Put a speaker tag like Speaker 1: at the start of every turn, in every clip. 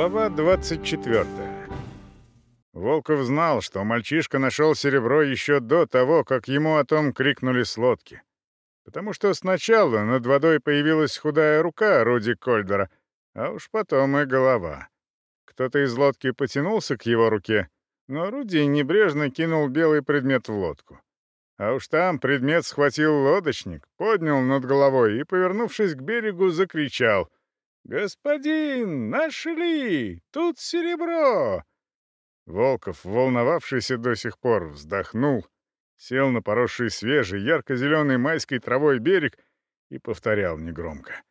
Speaker 1: Глава 24. Волков знал, что мальчишка нашел серебро еще до того, как ему о том крикнули с лодки. Потому что сначала над водой появилась худая рука Руди Кольдера, а уж потом и голова. Кто-то из лодки потянулся к его руке, но Руди небрежно кинул белый предмет в лодку. А уж там предмет схватил лодочник, поднял над головой и, повернувшись к берегу, закричал — «Господин, нашли! Тут серебро!» Волков, волновавшийся до сих пор, вздохнул, сел на поросший свежий, ярко-зеленой майской травой берег и повторял негромко.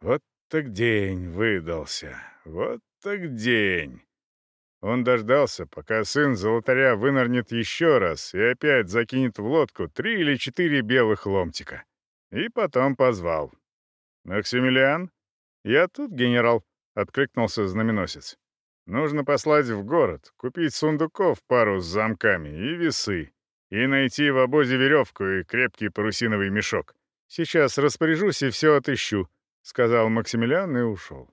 Speaker 1: «Вот так день выдался! Вот так день!» Он дождался, пока сын золотаря вынырнет еще раз и опять закинет в лодку три или четыре белых ломтика. И потом позвал. «Максимилиан?» «Я тут, генерал», — откликнулся знаменосец. «Нужно послать в город, купить сундуков пару с замками и весы, и найти в обозе веревку и крепкий парусиновый мешок. Сейчас распоряжусь и все отыщу», — сказал Максимилиан и ушел.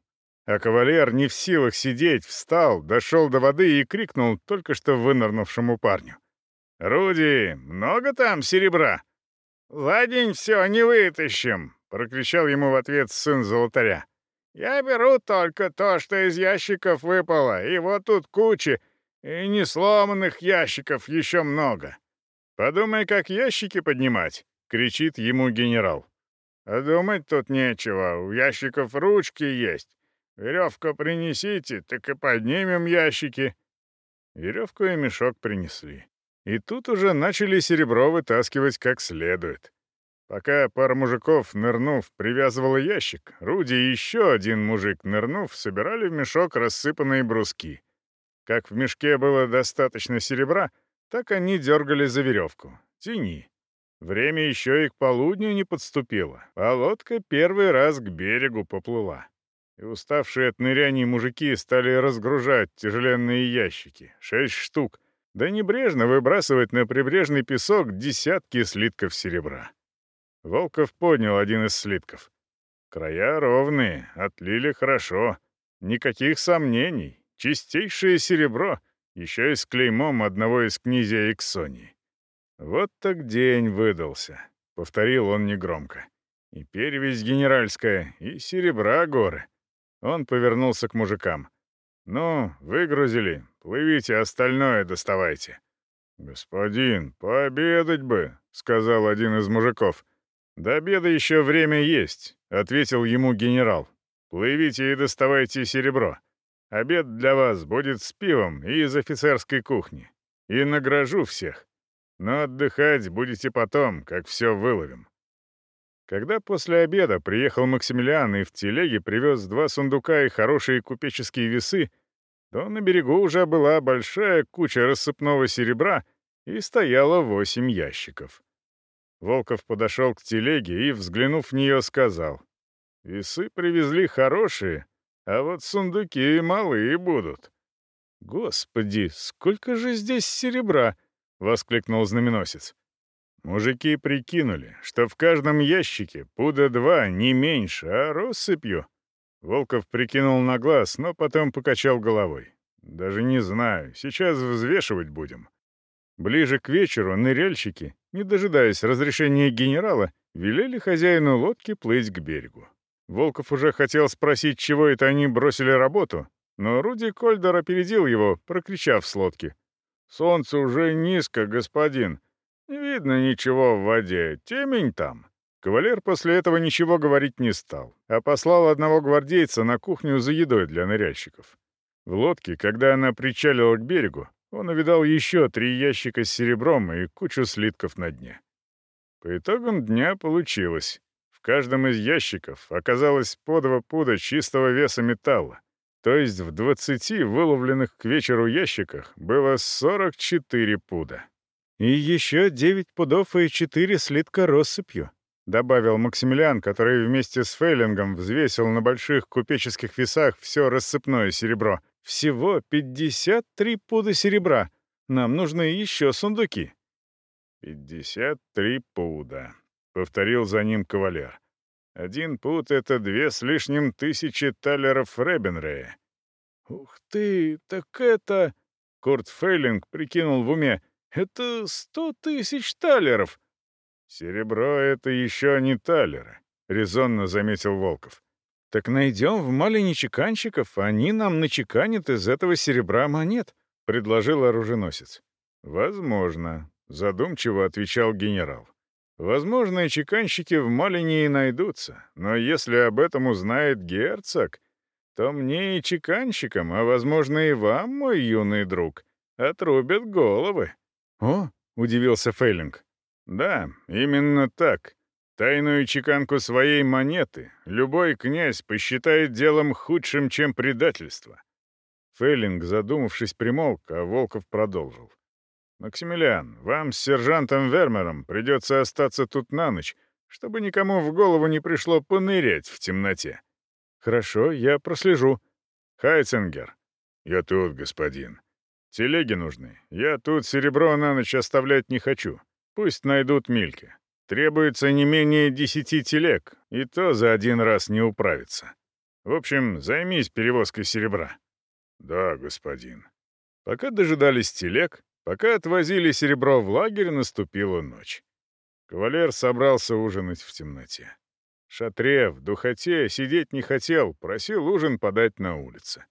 Speaker 1: А кавалер не в силах сидеть, встал, дошел до воды и крикнул только что вынырнувшему парню. «Руди, много там серебра?» «За день все не вытащим», — Я беру только то, что из ящиков выпало, и вот тут кучи, и не сломанных ящиков еще много». «Подумай, как ящики поднимать!» — кричит ему генерал. «А думать тут нечего, у ящиков ручки есть. Веревка принесите, так и поднимем ящики». Веревку и мешок принесли. И тут уже начали серебро вытаскивать как следует. Пока пара мужиков, нырнув, привязывала ящик, Руди и еще один мужик, нырнув, собирали в мешок рассыпанные бруски. Как в мешке было достаточно серебра, так они дергали за веревку. Тяни. Время еще и к полудню не подступило, а лодка первый раз к берегу поплыла. И уставшие от ныряний мужики стали разгружать тяжеленные ящики, шесть штук, да небрежно выбрасывать на прибрежный песок десятки слитков серебра. Волков поднял один из слитков. Края ровные, отлили хорошо. Никаких сомнений. Чистейшее серебро, еще и с клеймом одного из князей Иксонии. «Вот так день выдался», — повторил он негромко. «И перевесь генеральская, и серебра горы». Он повернулся к мужикам. «Ну, выгрузили, плывите, остальное доставайте». «Господин, пообедать бы», — сказал один из мужиков. «До обеда еще время есть», — ответил ему генерал. «Плывите и доставайте серебро. Обед для вас будет с пивом и из офицерской кухни. И награжу всех. Но отдыхать будете потом, как все выловим». Когда после обеда приехал Максимилиан и в телеге привез два сундука и хорошие купеческие весы, то на берегу уже была большая куча рассыпного серебра и стояло восемь ящиков. Волков подошел к телеге и, взглянув в нее, сказал. «Весы привезли хорошие, а вот сундуки малые будут». «Господи, сколько же здесь серебра!» — воскликнул знаменосец. Мужики прикинули, что в каждом ящике пуда два, не меньше, а россыпью. Волков прикинул на глаз, но потом покачал головой. «Даже не знаю, сейчас взвешивать будем». Ближе к вечеру ныряльщики, не дожидаясь разрешения генерала, велели хозяину лодки плыть к берегу. Волков уже хотел спросить, чего это они бросили работу, но Руди Кольдер опередил его, прокричав с лодки. «Солнце уже низко, господин. Не видно ничего в воде. Темень там». Кавалер после этого Он увидал еще три ящика с серебром и кучу слитков на дне. По итогам дня получилось. В каждом из ящиков оказалось по два пуда чистого веса металла, то есть в 20 выловленных к вечеру ящиках было 44 пуда. «И еще 9 пудов и 4 слитка россыпью», — добавил Максимилиан, который вместе с Фейлингом взвесил на больших купеческих весах все рассыпное серебро — всего 53 пуда серебра. Нам нужны еще сундуки». «53 пуда», — повторил за ним кавалер. «Один пуд — это две с лишним тысячи талеров Ребенрея». «Ух ты, так это...» — Курт Фейлинг прикинул в уме. «Это сто тысяч талеров!» «Серебро — это еще не талеры», — резонно заметил Волков. Так найдем в маленьких чеканщиков, они нам начеканят из этого серебра монет», — предложил оруженосец. «Возможно», — задумчиво отвечал генерал. «Возможно, чеканщики в Малине и найдутся, но если об этом узнает герцог, то мне и чеканщикам, а, возможно, и вам, мой юный друг, отрубят головы». «О!» — удивился Фейлинг. «Да, именно так», Тайную чеканку своей монеты любой князь посчитает делом худшим, чем предательство. Феллинг, задумавшись, примолк, а Волков продолжил. «Максимилиан, вам с сержантом Вермером придется остаться тут на ночь, чтобы никому в голову не пришло понырять в темноте». «Хорошо, я прослежу». «Хайцингер». «Я тут, господин». «Телеги нужны. Я тут серебро на ночь оставлять не хочу. Пусть найдут Мильке. Требуется не менее десяти телег, и то за один раз не управится. В общем, займись перевозкой серебра». «Да, господин». Пока дожидались телег, пока отвозили серебро в лагерь, наступила ночь. Кавалер собрался ужинать в темноте. Шатре, в духоте, сидеть не хотел, просил ужин подать на улице.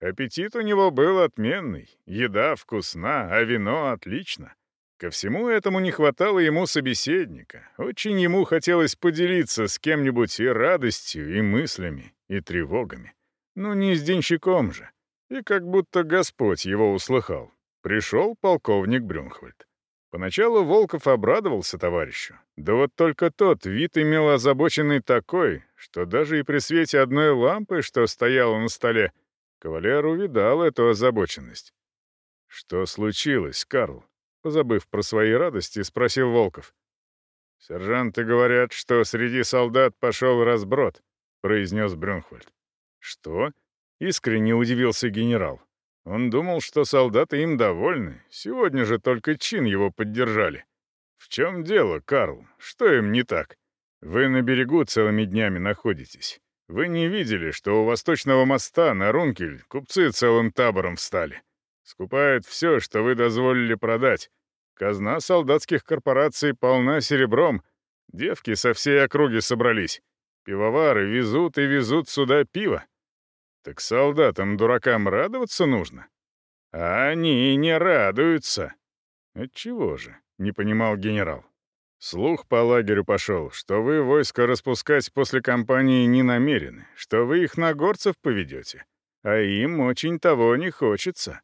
Speaker 1: Аппетит у него был отменный, еда вкусна, а вино отлично. Ко всему этому не хватало ему собеседника. Очень ему хотелось поделиться с кем-нибудь и радостью, и мыслями, и тревогами. Ну не с денщиком же. И как будто Господь его услыхал. Пришел полковник Брюнхвальд. Поначалу Волков обрадовался товарищу. Да вот только тот вид имел озабоченный такой, что даже и при свете одной лампы, что стояла на столе, кавалер увидал эту озабоченность. «Что случилось, Карл?» забыв про свои радости, спросил Волков. «Сержанты говорят, что среди солдат пошел разброд», — произнес Брюнхвальд. «Что?» — искренне удивился генерал. Он думал, что солдаты им довольны. Сегодня же только чин его поддержали. «В чем дело, Карл? Что им не так? Вы на берегу целыми днями находитесь. Вы не видели, что у восточного моста на Рункель купцы целым табором встали?» скупает все, что вы дозволили продать. Казна солдатских корпораций полна серебром. Девки со всей округи собрались. Пивовары везут и везут сюда пиво. Так солдатам-дуракам радоваться нужно. А они не радуются. Отчего же? — не понимал генерал. Слух по лагерю пошел, что вы войско распускать после кампании не намерены, что вы их на горцев поведете, а им очень того не хочется.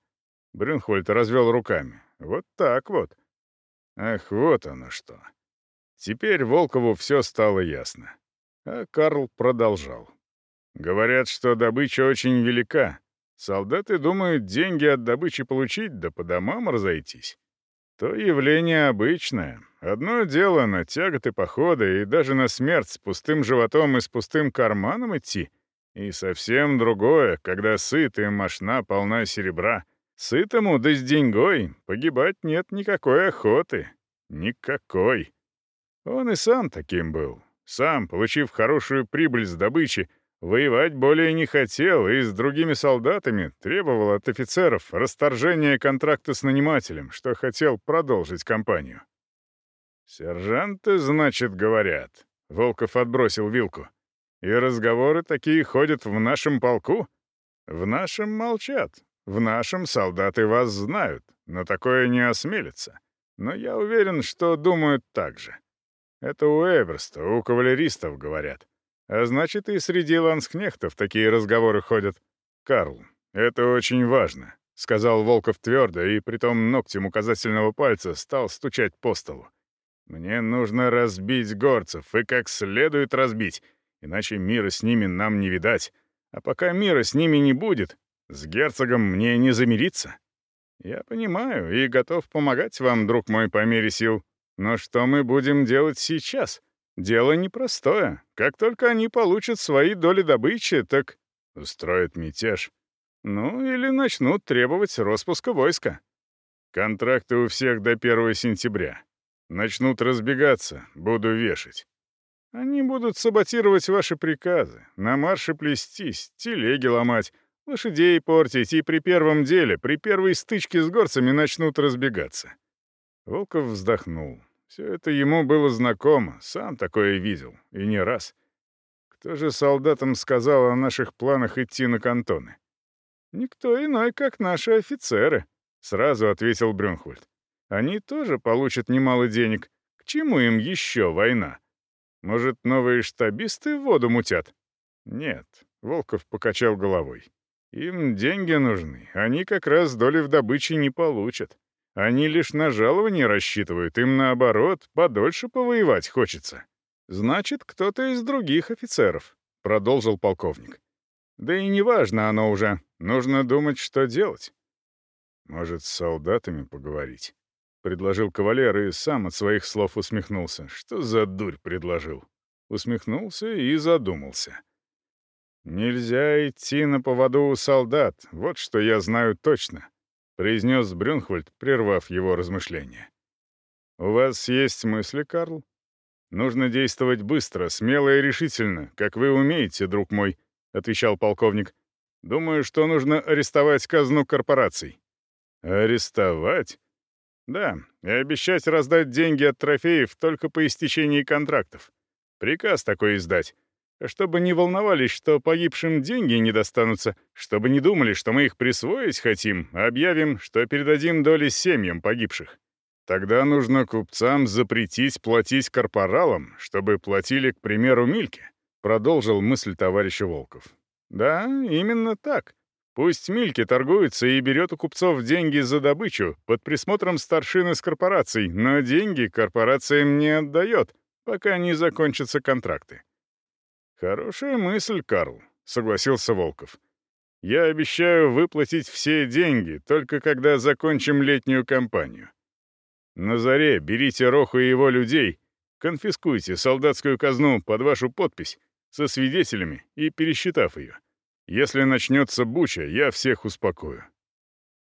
Speaker 1: Брюнхольд развел руками. «Вот так вот». Ах, вот оно что. Теперь Волкову все стало ясно. А Карл продолжал. «Говорят, что добыча очень велика. Солдаты думают деньги от добычи получить, да по домам разойтись. То явление обычное. Одно дело на тяготы похода и даже на смерть с пустым животом и с пустым карманом идти. И совсем другое, когда сыт и мошна полна серебра — Сытому да с деньгой погибать нет никакой охоты. Никакой. Он и сам таким был. Сам, получив хорошую прибыль с добычи, воевать более не хотел и с другими солдатами требовал от офицеров расторжения контракта с нанимателем, что хотел продолжить кампанию. «Сержанты, значит, говорят», — Волков отбросил вилку. «И разговоры такие ходят в нашем полку? В нашем молчат, в нашем солдаты вас знают, но такое не осмелится. Но я уверен, что думают так же. Это у Эберста, у кавалеристов говорят. А значит, и среди ланскнехтов такие разговоры ходят. Карл, это очень важно», — сказал Волков твердо и притом ногтем указательного пальца стал стучать по столу. «Мне нужно разбить горцев, и как следует разбить, иначе мира с ними нам не видать. А пока мира с ними не будет, с герцогом мне не замириться. Я понимаю и готов помогать вам, друг мой, по мере сил. Но что мы будем делать сейчас? Дело непростое. Как только они получат свои доли добычи, так устроят мятеж. Ну, или начнут требовать распуска войска. Контракты у всех до 1 сентября. Начнут разбегаться, буду вешать. Они будут саботировать ваши приказы, на марше плестись, телеги ломать, Лошадей портить и при первом деле, при первой стычке с горцами начнут разбегаться. Волков вздохнул. Все это ему было знакомо, сам такое видел, и не раз. Кто же солдатам сказал о наших планах идти на кантоны? «Никто иной, как наши офицеры», — сразу ответил Брюнхвальд. «Они тоже получат немало денег. К чему им еще война? Может, новые штабисты воду мутят?» «Нет», — Волков покачал головой. Им деньги нужны. Они как раз доли в добыче не получат. Они лишь на жалование рассчитывают. Им, наоборот, подольше повоевать хочется. Значит, кто-то из других офицеров, — продолжил полковник. Да и неважно оно уже. Нужно думать, что делать. Может, с солдатами поговорить? Предложил кавалер и сам от своих слов усмехнулся. Что за дурь предложил? Усмехнулся и задумался. — Нельзя идти на поводу у солдат, вот что я знаю точно», — произнес Брюнхвальд, прервав его размышления. «У вас есть мысли, Карл? Нужно действовать быстро, смело и решительно, как вы умеете, друг мой», — отвечал полковник. «Думаю, что нужно арестовать казну корпораций». «Арестовать?» «Да, и обещать раздать деньги от трофеев только по истечении контрактов. Приказ такой издать» чтобы не волновались, что погибшим деньги не достанутся, чтобы не думали, что мы их присвоить хотим, объявим, что передадим доли семьям погибших. Тогда нужно купцам запретить платить корпоралам, чтобы платили, к примеру, Мильке», — продолжил мысль товарища Волков. «Да, именно так. Пусть Мильке торгуется и берет у купцов деньги за добычу под присмотром старшины с корпораций, но деньги корпорациям не отдает, пока не закончатся контракты. «Хорошая мысль, Карл», — согласился Волков. «Я обещаю выплатить все деньги, только когда закончим летнюю кампанию. На заре берите Роху и его людей, конфискуйте солдатскую казну под вашу подпись со свидетелями и пересчитав ее. Если начнется буча, я всех успокою».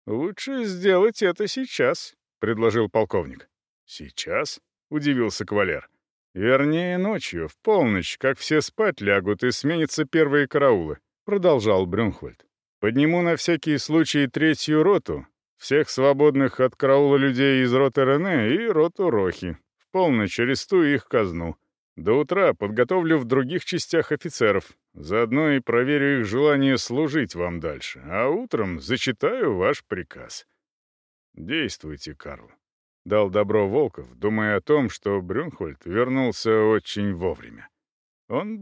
Speaker 1: «Лучше сделать это сейчас», — предложил полковник. «Сейчас?» — удивился кавалер. Вернее, ночью, в полночь, как все спать лягут и сменятся первые караулы», — продолжал Брюнхвальд. «Подниму на всякий случай третью роту, всех свободных от караула людей из роты Рене и роту Рохи. В полночь арестую их казну. До утра подготовлю в других частях офицеров, заодно и проверю их желание служить вам дальше, а утром зачитаю ваш приказ. Действуйте, Карл». Дал добро Волков, думая о том, что Брюнхольд вернулся очень вовремя. Он